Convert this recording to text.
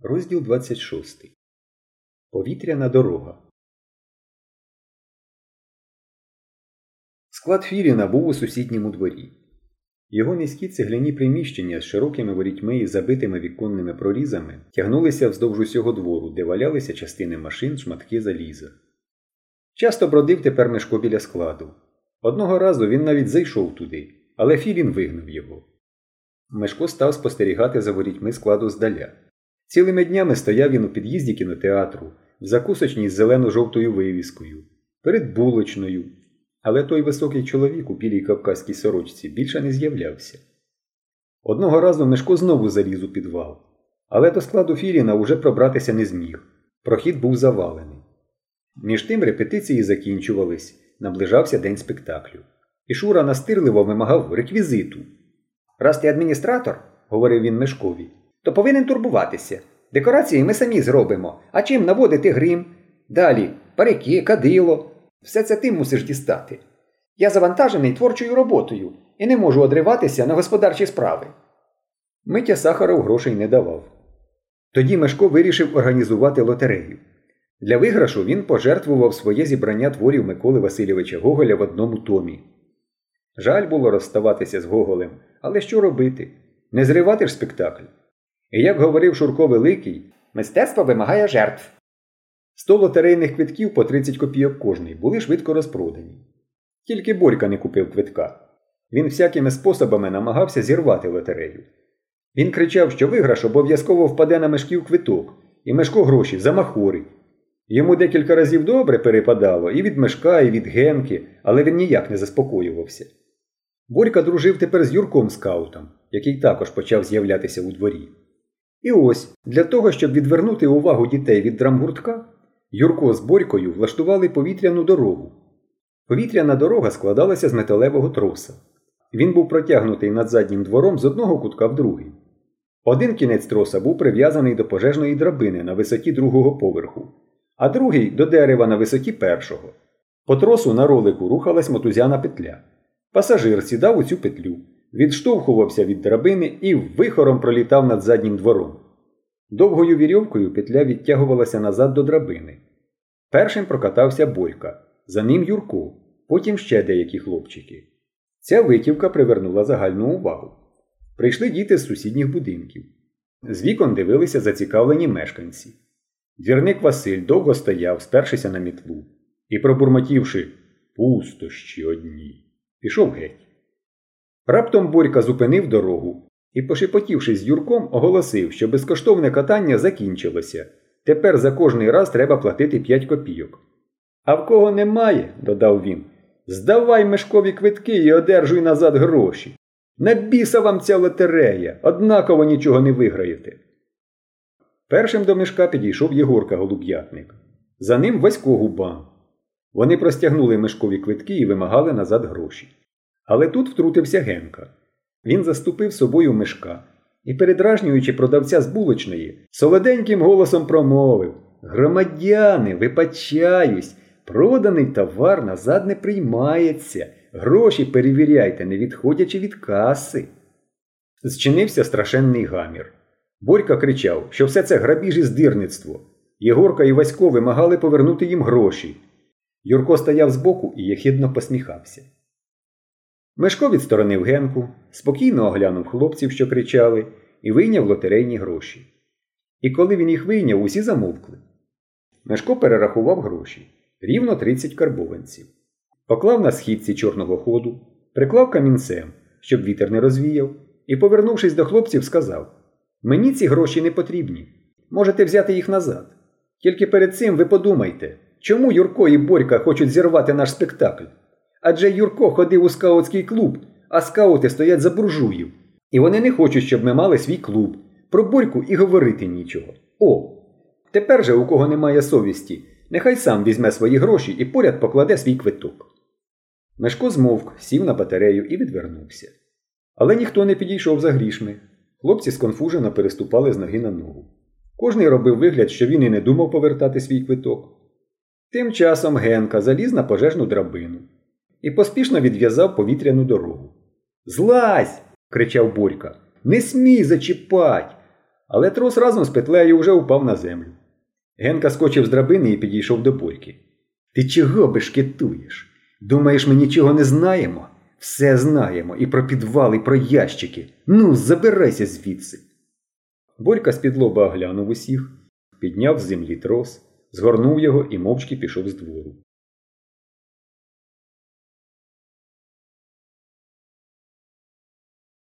Розділ 26. Повітряна дорога. Склад Філіна був у сусідньому дворі. Його низькі цегляні приміщення з широкими ворітьми і забитими віконними прорізами тягнулися вздовж усього двору, де валялися частини машин, шматки заліза. Часто бродив тепер Мешко біля складу. Одного разу він навіть зайшов туди, але Філін вигнав його. Мешко став спостерігати за ворітьми складу здаля. Цілими днями стояв він у під'їзді кінотеатру, в закусочній з зелено-жовтою вивіскою, перед булочною. Але той високий чоловік у білій кавказькій сорочці більше не з'являвся. Одного разу Мешко знову заліз у підвал, але до складу Філіна уже пробратися не зміг. Прохід був завалений. Між тим репетиції закінчувались, наближався день спектаклю. І Шура настирливо вимагав реквізиту. Раз ти адміністратор, говорив він Мешкові, то повинен турбуватися. Декорації ми самі зробимо, а чим наводити грим? Далі парики, кадило. Все це ти мусиш дістати. Я завантажений творчою роботою і не можу одриватися на господарчі справи. Митя Сахаров грошей не давав. Тоді Мешко вирішив організувати лотерею. Для виграшу він пожертвував своє зібрання творів Миколи Васильовича Гоголя в одному томі. Жаль було розставатися з Гоголем, але що робити? Не зривати ж спектакль. І як говорив Шурко Великий, мистецтво вимагає жертв. Сто лотерейних квитків по 30 копійок кожний були швидко розпродані. Тільки Борька не купив квитка. Він всякими способами намагався зірвати лотерею. Він кричав, що виграш обов'язково впаде на мешків квиток, і мешко гроші замахорить. Йому декілька разів добре перепадало і від мешка, і від генки, але він ніяк не заспокоювався. Борька дружив тепер з Юрком скаутом, який також почав з'являтися у дворі. І ось для того, щоб відвернути увагу дітей від драмгуртка, Юрко з Борькою влаштували повітряну дорогу. Повітряна дорога складалася з металевого троса. Він був протягнутий над заднім двором з одного кутка в другий. Один кінець троса був прив'язаний до пожежної драбини на висоті другого поверху, а другий до дерева на висоті першого. По тросу на ролику рухалась мотузяна петля. Пасажир сідав у цю петлю, відштовхувався від драбини і вихором пролітав над заднім двором. Довгою вірьовкою петля відтягувалася назад до драбини. Першим прокатався Борька, за ним Юрко, потім ще деякі хлопчики. Ця витівка привернула загальну увагу. Прийшли діти з сусідніх будинків. З вікон дивилися зацікавлені мешканці. Двірник Василь довго стояв, спершися на мітлу, і, пробурмотівши пустощі одні, пішов геть. Раптом Борька зупинив дорогу і, пошепотівши з Юрком, оголосив, що безкоштовне катання закінчилося. Тепер за кожний раз треба платити 5 копійок. А в кого немає, додав він, здавай мешкові квитки і одержуй назад гроші. На біса вам ця лотерея, однаково нічого не виграєте. Першим до мішка підійшов Єгорка Голуб'ятник. За ним Васько Губан. Вони простягнули мешкові квитки і вимагали назад гроші. Але тут втрутився Генка. Він заступив собою мешка і, передражнюючи продавця з булочної, солоденьким голосом промовив Громадяни, випачаюсь, проданий товар назад не приймається. Гроші перевіряйте, не відходячи від каси. Зчинився страшенний гамір. Борька кричав, що все це грабіж і здирництво. Єгорка і Васько вимагали повернути їм гроші. Юрко стояв збоку і єхидно посміхався. Мешко відсторонив Генку, спокійно оглянув хлопців, що кричали, і вийняв лотерейні гроші. І коли він їх вийняв, усі замовкли. Мешко перерахував гроші рівно 30 карбованців. Поклав на східці чорного ходу, приклав камінцем, щоб вітер не розвіяв, і, повернувшись до хлопців, сказав Мені ці гроші не потрібні. Можете взяти їх назад. Тільки перед цим ви подумайте, чому Юрко і Борька хочуть зірвати наш спектакль? Адже Юрко ходив у скаутський клуб, а скаути стоять за буржуїв. І вони не хочуть, щоб ми мали свій клуб. Про Борьку і говорити нічого. О! Тепер же, у кого немає совісті, нехай сам візьме свої гроші і поряд покладе свій квиток. Мешко змовк, сів на батарею і відвернувся. Але ніхто не підійшов за грішми. Хлопці сконфужено переступали з ноги на ногу. Кожний робив вигляд, що він і не думав повертати свій квиток. Тим часом Генка заліз на пожежну драбину і поспішно відв'язав повітряну дорогу. Злазь! кричав Борька. Не смій зачіпать! Але трос разом з петлею вже упав на землю. Генка скочив з драбини і підійшов до Борьки. Ти чого бешкетуєш? Думаєш, ми нічого не знаємо? Все знаємо і про підвал, і про ящики. Ну, забирайся звідси. Борька з-під лоба оглянув усіх, підняв з землі трос, згорнув його і мовчки пішов з двору.